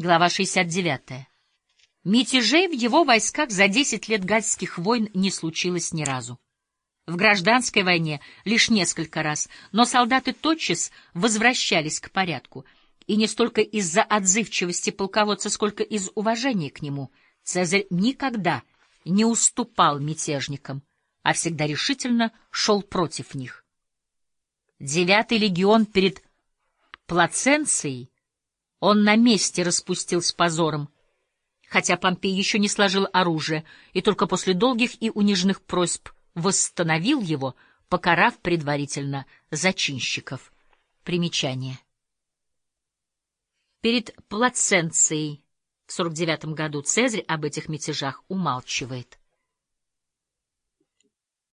Глава 69. Мятежей в его войсках за 10 лет гальских войн не случилось ни разу. В гражданской войне лишь несколько раз, но солдаты тотчас возвращались к порядку, и не столько из-за отзывчивости полководца, сколько из уважения к нему. Цезарь никогда не уступал мятежникам, а всегда решительно шел против них. Девятый легион перед Плаценцией он на месте распустил с позором, хотя Помпей еще не сложил оружие и только после долгих и униженных просьб восстановил его, покарав предварительно зачинщиков. Примечание. Перед Плаценцией в 49 году Цезарь об этих мятежах умалчивает.